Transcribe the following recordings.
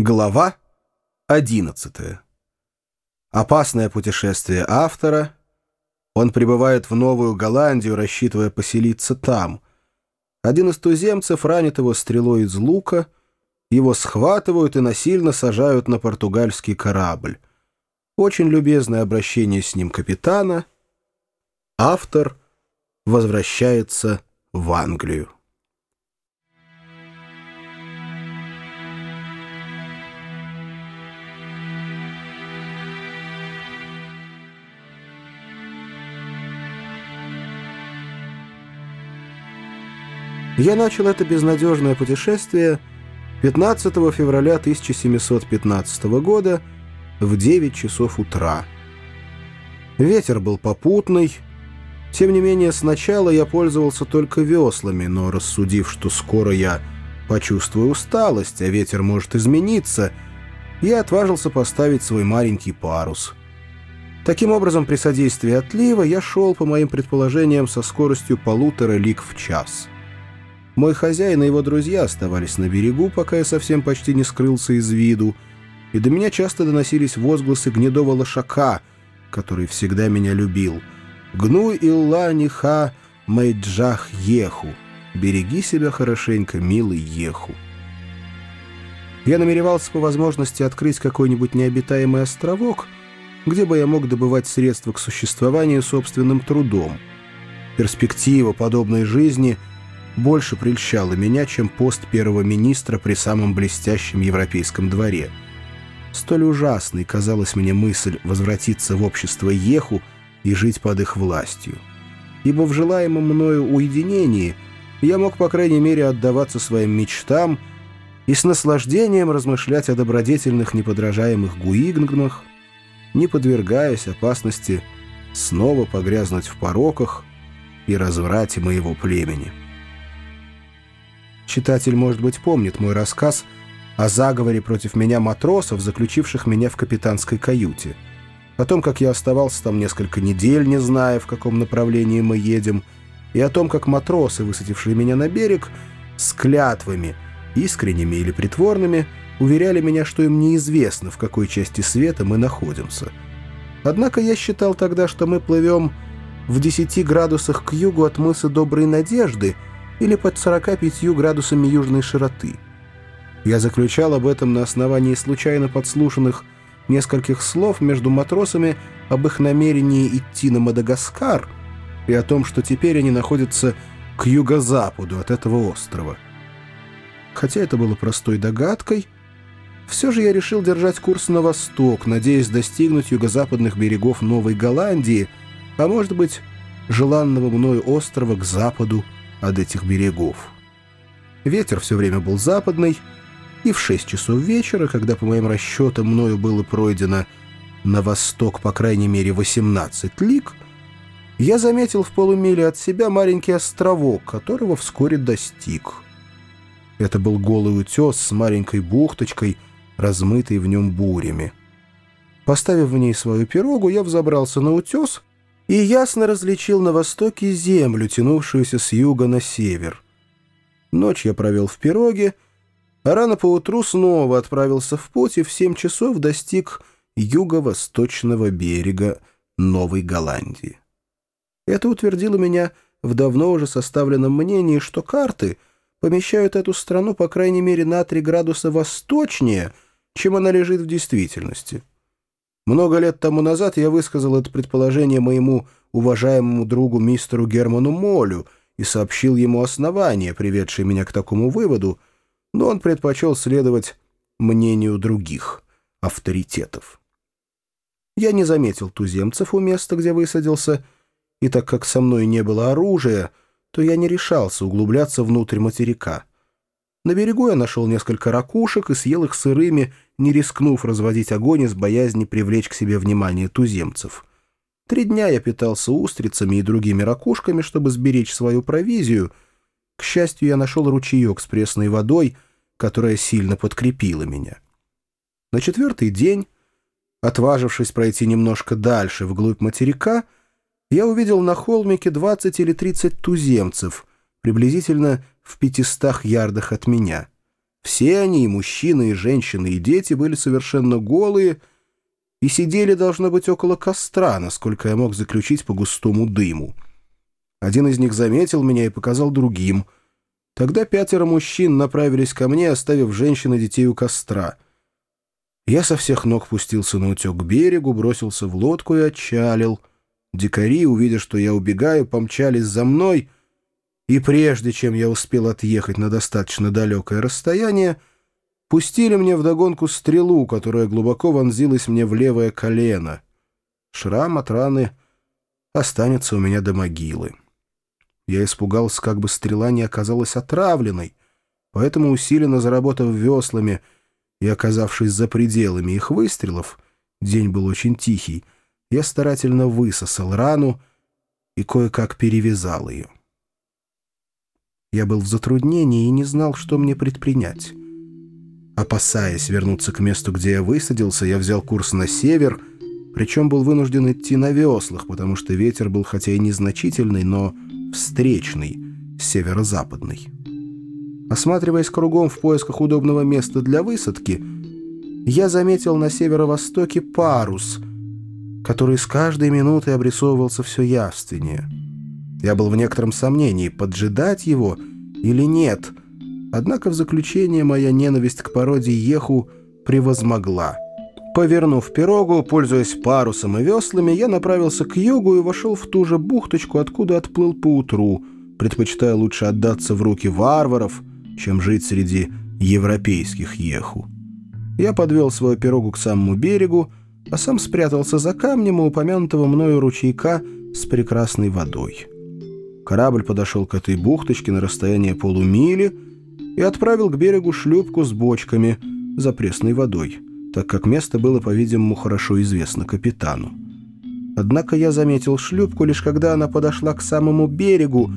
Глава 11. Опасное путешествие автора. Он прибывает в Новую Голландию, рассчитывая поселиться там. Один из туземцев ранит его стрелой из лука, его схватывают и насильно сажают на португальский корабль. Очень любезное обращение с ним капитана. Автор возвращается в Англию. Я начал это безнадежное путешествие 15 февраля 1715 года в 9 часов утра. Ветер был попутный. Тем не менее, сначала я пользовался только веслами, но рассудив, что скоро я почувствую усталость, а ветер может измениться, я отважился поставить свой маленький парус. Таким образом, при содействии отлива я шел, по моим предположениям, со скоростью полутора лиг в час — мой хозяин и его друзья оставались на берегу, пока я совсем почти не скрылся из виду, и до меня часто доносились возгласы гнедого лошака, который всегда меня любил. «Гну илла ниха майджах еху» «Береги себя хорошенько, милый еху». Я намеревался по возможности открыть какой-нибудь необитаемый островок, где бы я мог добывать средства к существованию собственным трудом. Перспектива подобной жизни — больше прельщало меня, чем пост первого министра при самом блестящем европейском дворе. Столь ужасной казалась мне мысль возвратиться в общество Еху и жить под их властью. Ибо в желаемом мною уединении я мог, по крайней мере, отдаваться своим мечтам и с наслаждением размышлять о добродетельных неподражаемых гуигнгнах, не подвергаясь опасности снова погрязнуть в пороках и разврате моего племени». Читатель, может быть, помнит мой рассказ о заговоре против меня матросов, заключивших меня в капитанской каюте. О том, как я оставался там несколько недель, не зная, в каком направлении мы едем, и о том, как матросы, высадившие меня на берег, с клятвами, искренними или притворными, уверяли меня, что им неизвестно, в какой части света мы находимся. Однако я считал тогда, что мы плывем в 10 градусах к югу от мыса Доброй Надежды — или под 45 градусами южной широты. Я заключал об этом на основании случайно подслушанных нескольких слов между матросами об их намерении идти на Мадагаскар и о том, что теперь они находятся к юго-западу от этого острова. Хотя это было простой догадкой, все же я решил держать курс на восток, надеясь достигнуть юго-западных берегов Новой Голландии, а может быть, желанного мною острова к западу от этих берегов. Ветер все время был западный, и в 6 часов вечера, когда, по моим расчетам, мною было пройдено на восток, по крайней мере, 18 лиг, я заметил в полумиле от себя маленький островок, которого вскоре достиг. Это был голый утес с маленькой бухточкой, размытой в нем бурями. Поставив в ней свою пирогу, я взобрался на утес и ясно различил на востоке землю, тянувшуюся с юга на север. Ночь я провел в пироге, а рано поутру снова отправился в путь и в семь часов достиг юго-восточного берега Новой Голландии. Это утвердило меня в давно уже составленном мнении, что карты помещают эту страну по крайней мере на 3 градуса восточнее, чем она лежит в действительности. Много лет тому назад я высказал это предположение моему уважаемому другу мистеру Герману Молю и сообщил ему основания, приведшие меня к такому выводу, но он предпочел следовать мнению других авторитетов. Я не заметил туземцев у места, где высадился, и так как со мной не было оружия, то я не решался углубляться внутрь материка. На берегу я нашел несколько ракушек и съел их сырыми, не рискнув разводить огонь из боязни привлечь к себе внимание туземцев. Три дня я питался устрицами и другими ракушками, чтобы сберечь свою провизию. К счастью, я нашел ручеек с пресной водой, которая сильно подкрепила меня. На четвертый день, отважившись пройти немножко дальше, вглубь материка, я увидел на холмике 20 или 30 туземцев, приблизительно в пятистах ярдах от меня. Все они, и мужчины, и женщины, и дети, были совершенно голые и сидели, должно быть, около костра, насколько я мог заключить по густому дыму. Один из них заметил меня и показал другим. Тогда пятеро мужчин направились ко мне, оставив женщин и детей у костра. Я со всех ног пустился на утек к берегу, бросился в лодку и отчалил. Дикари, увидя, что я убегаю, помчались за мной, и прежде чем я успел отъехать на достаточно далекое расстояние, пустили мне вдогонку стрелу, которая глубоко вонзилась мне в левое колено. Шрам от раны останется у меня до могилы. Я испугался, как бы стрела не оказалась отравленной, поэтому, усиленно заработав веслами и оказавшись за пределами их выстрелов, день был очень тихий, я старательно высосал рану и кое-как перевязал ее. Я был в затруднении и не знал, что мне предпринять. Опасаясь вернуться к месту, где я высадился, я взял курс на север, причем был вынужден идти на веслах, потому что ветер был хотя и незначительный, но встречный, северо-западный. Осматриваясь кругом в поисках удобного места для высадки, я заметил на северо-востоке парус, который с каждой минутой обрисовывался все явственнее. Я был в некотором сомнении, поджидать его или нет, однако в заключение моя ненависть к породе Еху превозмогла — Повернув пирогу, пользуясь парусом и веслами, я направился к югу и вошел в ту же бухточку, откуда отплыл поутру, предпочитая лучше отдаться в руки варваров, чем жить среди европейских еху. Я подвел свою пирогу к самому берегу, а сам спрятался за камнем у упомянутого мною ручейка с прекрасной водой. Корабль подошел к этой бухточке на расстояние полумили и отправил к берегу шлюпку с бочками за пресной водой так как место было, по-видимому, хорошо известно капитану. Однако я заметил шлюпку лишь когда она подошла к самому берегу,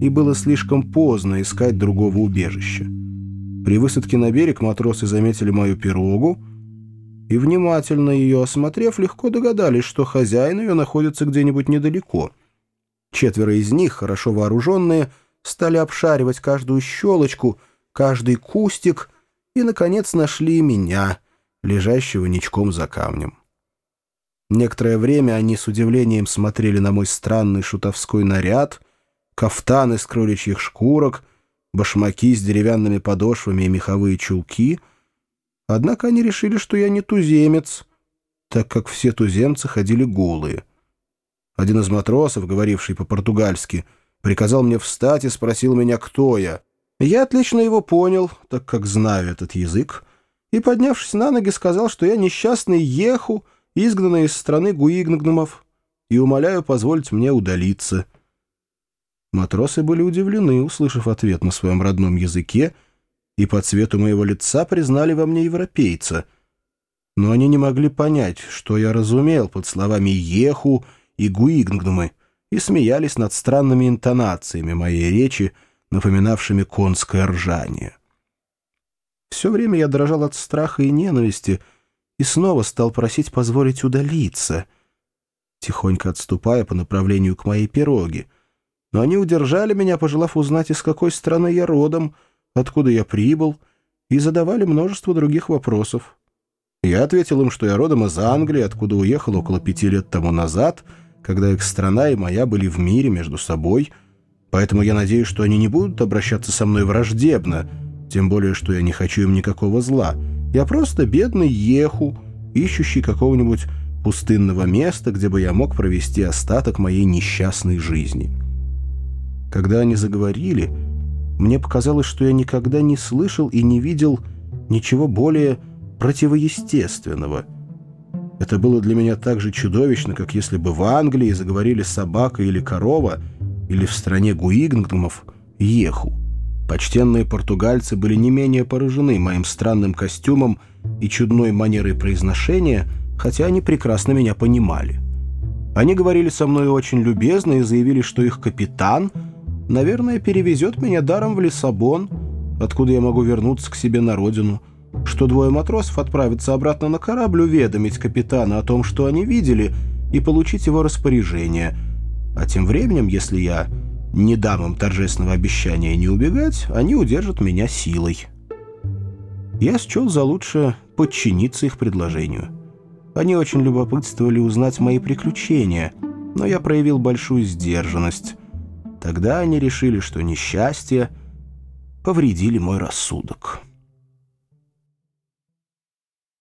и было слишком поздно искать другого убежища. При высадке на берег матросы заметили мою пирогу, и, внимательно ее осмотрев, легко догадались, что хозяин ее находится где-нибудь недалеко. Четверо из них, хорошо вооруженные, стали обшаривать каждую щелочку, каждый кустик и, наконец, нашли меня — лежащего ничком за камнем. Некоторое время они с удивлением смотрели на мой странный шутовской наряд, кафтан из кроличьих шкурок, башмаки с деревянными подошвами и меховые чулки. Однако они решили, что я не туземец, так как все туземцы ходили голые. Один из матросов, говоривший по-португальски, приказал мне встать и спросил меня, кто я. Я отлично его понял, так как знаю этот язык, и, поднявшись на ноги, сказал, что я несчастный Еху, изгнанный из страны Гуигнгнумов, и умоляю позволить мне удалиться. Матросы были удивлены, услышав ответ на своем родном языке, и по цвету моего лица признали во мне европейца. Но они не могли понять, что я разумел под словами «еху» и «гуигнгнумы», и смеялись над странными интонациями моей речи, напоминавшими конское ржание. Все время я дрожал от страха и ненависти и снова стал просить позволить удалиться, тихонько отступая по направлению к моей пироге. Но они удержали меня, пожелав узнать, из какой страны я родом, откуда я прибыл, и задавали множество других вопросов. Я ответил им, что я родом из Англии, откуда уехал около пяти лет тому назад, когда их страна и моя были в мире между собой, поэтому я надеюсь, что они не будут обращаться со мной враждебно, тем более, что я не хочу им никакого зла. Я просто бедный еху, ищущий какого-нибудь пустынного места, где бы я мог провести остаток моей несчастной жизни. Когда они заговорили, мне показалось, что я никогда не слышал и не видел ничего более противоестественного. Это было для меня так же чудовищно, как если бы в Англии заговорили собака или корова, или в стране Гуигнгдомов — еху. Почтенные португальцы были не менее поражены моим странным костюмом и чудной манерой произношения, хотя они прекрасно меня понимали. Они говорили со мной очень любезно и заявили, что их капитан, наверное, перевезет меня даром в Лиссабон, откуда я могу вернуться к себе на родину, что двое матросов отправятся обратно на корабль уведомить капитана о том, что они видели, и получить его распоряжение. А тем временем, если я не дам им торжественного обещания не убегать, они удержат меня силой. Я счел за лучшее подчиниться их предложению. Они очень любопытствовали узнать мои приключения, но я проявил большую сдержанность. Тогда они решили, что несчастье повредили мой рассудок».